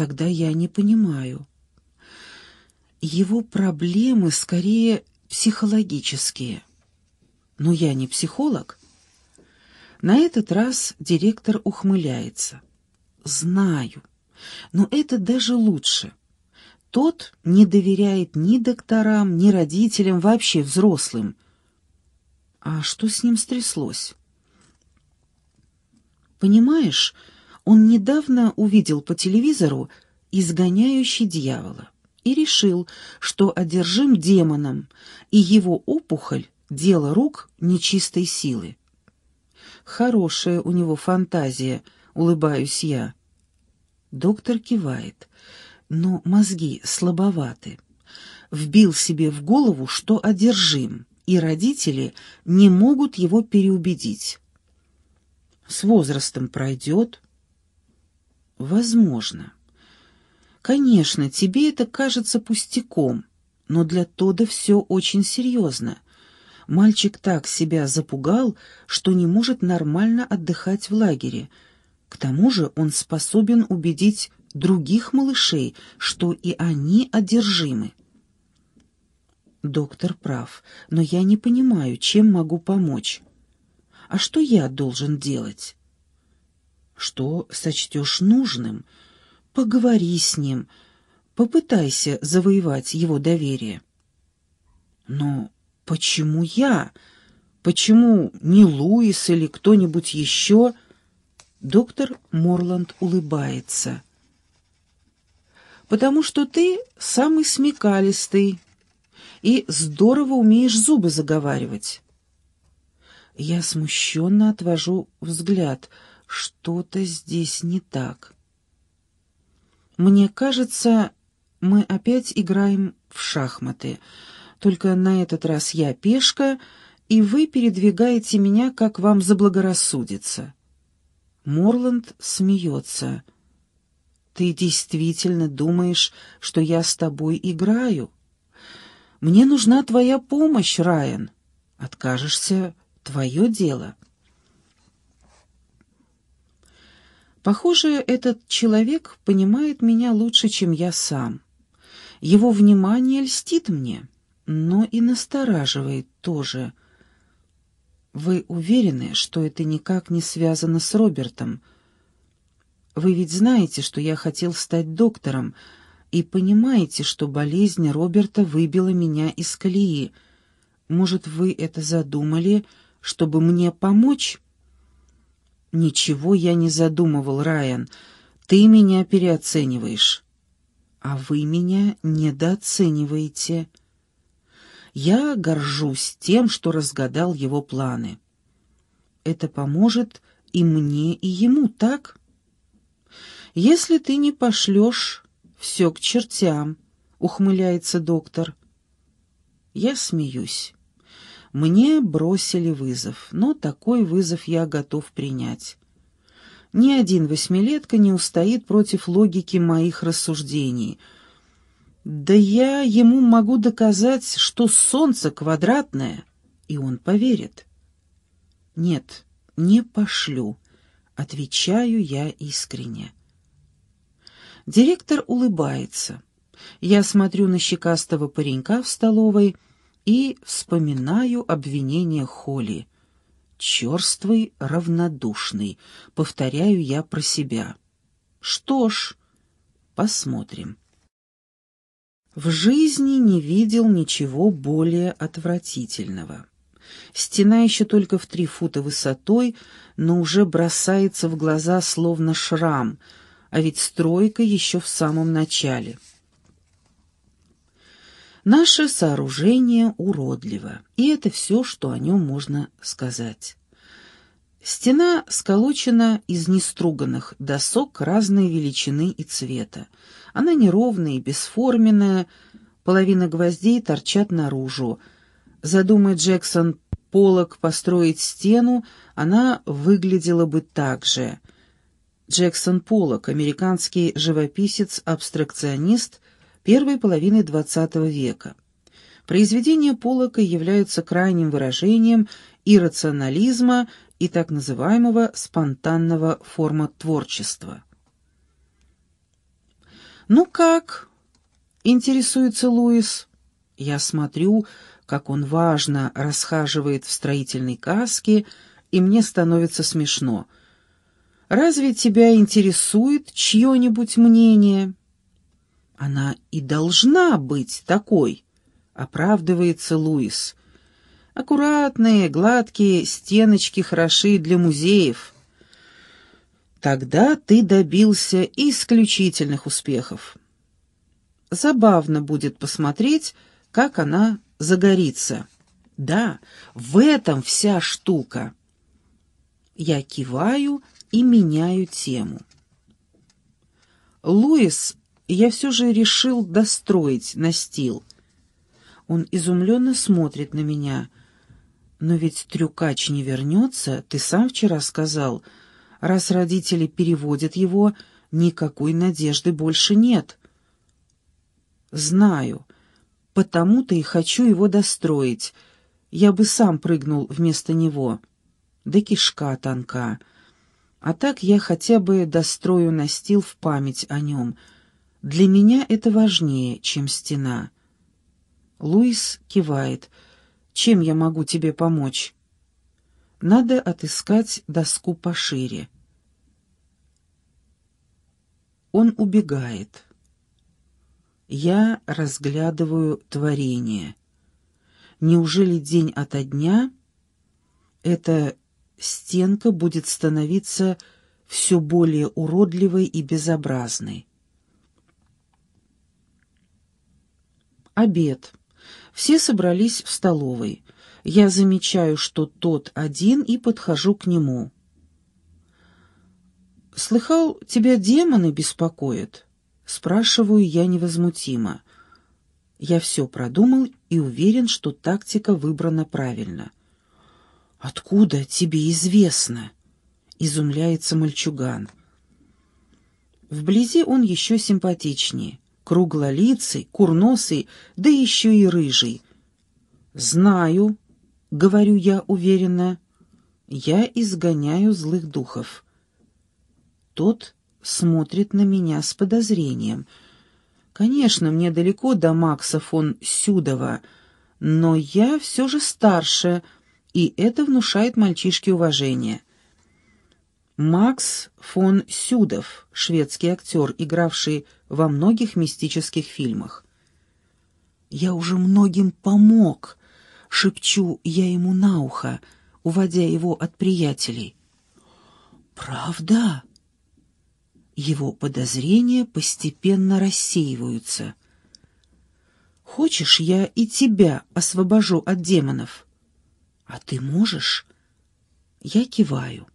Тогда я не понимаю. Его проблемы скорее психологические. Но я не психолог. На этот раз директор ухмыляется. Знаю, но это даже лучше. Тот не доверяет ни докторам, ни родителям, вообще взрослым. А что с ним стряслось? Понимаешь, он недавно увидел по телевизору «Изгоняющий дьявола» и решил, что одержим демоном, и его опухоль — дело рук нечистой силы. Хорошая у него фантазия, улыбаюсь я. Доктор кивает, но мозги слабоваты. Вбил себе в голову, что одержим, и родители не могут его переубедить. С возрастом пройдет? Возможно. Конечно, тебе это кажется пустяком, но для Тода все очень серьезно. Мальчик так себя запугал, что не может нормально отдыхать в лагере. К тому же он способен убедить других малышей, что и они одержимы. Доктор прав, но я не понимаю, чем могу помочь. А что я должен делать? Что сочтешь нужным? Поговори с ним, попытайся завоевать его доверие. Но почему я? Почему не Луис или кто-нибудь еще? Доктор Морланд улыбается. Потому что ты самый смекалистый и здорово умеешь зубы заговаривать. Я смущенно отвожу взгляд. Что-то здесь не так. Мне кажется, мы опять играем в шахматы. Только на этот раз я пешка, и вы передвигаете меня, как вам заблагорассудится. Морланд смеется. Ты действительно думаешь, что я с тобой играю? Мне нужна твоя помощь, Райан. Откажешься — твое дело. Похоже, этот человек понимает меня лучше, чем я сам. Его внимание льстит мне, но и настораживает тоже. Вы уверены, что это никак не связано с Робертом? Вы ведь знаете, что я хотел стать доктором, и понимаете, что болезнь Роберта выбила меня из колеи. Может, вы это задумали, чтобы мне помочь?» «Ничего я не задумывал, Райан. Ты меня переоцениваешь». «А вы меня недооцениваете». «Я горжусь тем, что разгадал его планы. Это поможет и мне, и ему, так?» «Если ты не пошлешь, все к чертям», — ухмыляется доктор. Я смеюсь. Мне бросили вызов, но такой вызов я готов принять. Ни один восьмилетка не устоит против логики моих рассуждений. Да я ему могу доказать, что солнце квадратное, и он поверит. Нет, не пошлю, отвечаю я искренне. Директор улыбается. Я смотрю на щекастого паренька в столовой — и вспоминаю обвинение Холли. «Черствый, равнодушный», — повторяю я про себя. «Что ж, посмотрим». В жизни не видел ничего более отвратительного. Стена еще только в три фута высотой, но уже бросается в глаза словно шрам, а ведь стройка еще в самом начале. Наше сооружение уродливо, и это все, что о нем можно сказать. Стена сколочена из неструганных досок разной величины и цвета. Она неровная и бесформенная, половина гвоздей торчат наружу. Задумай Джексон Полок построить стену, она выглядела бы так же. Джексон Полок, американский живописец-абстракционист, первой половины XX века. Произведения Поллока являются крайним выражением иррационализма и так называемого спонтанного форма творчества. «Ну как?» — интересуется Луис. Я смотрю, как он важно расхаживает в строительной каске, и мне становится смешно. «Разве тебя интересует чье-нибудь мнение?» «Она и должна быть такой», — оправдывается Луис. «Аккуратные, гладкие стеночки хороши для музеев». Тогда ты добился исключительных успехов. Забавно будет посмотреть, как она загорится. Да, в этом вся штука. Я киваю и меняю тему. Луис я все же решил достроить настил. Он изумленно смотрит на меня. «Но ведь трюкач не вернется, ты сам вчера сказал», Раз родители переводят его, никакой надежды больше нет. Знаю. Потому-то и хочу его достроить. Я бы сам прыгнул вместо него. Да кишка тонка. А так я хотя бы дострою настил в память о нем. Для меня это важнее, чем стена. Луис кивает. «Чем я могу тебе помочь?» Надо отыскать доску пошире. Он убегает. Я разглядываю творение. Неужели день ото дня эта стенка будет становиться все более уродливой и безобразной? Обед. Все собрались в столовой. Я замечаю, что тот один, и подхожу к нему. «Слыхал, тебя демоны беспокоят?» Спрашиваю я невозмутимо. Я все продумал и уверен, что тактика выбрана правильно. «Откуда тебе известно?» — изумляется мальчуган. Вблизи он еще симпатичнее, круглолицый, курносый, да еще и рыжий. «Знаю», — говорю я уверенно, — «я изгоняю злых духов». Тот смотрит на меня с подозрением. Конечно, мне далеко до Макса фон Сюдова, но я все же старше, и это внушает мальчишке уважение. Макс фон Сюдов, шведский актер, игравший во многих мистических фильмах. «Я уже многим помог», шепчу я ему на ухо, уводя его от приятелей. «Правда?» Его подозрения постепенно рассеиваются. «Хочешь, я и тебя освобожу от демонов?» «А ты можешь?» Я киваю.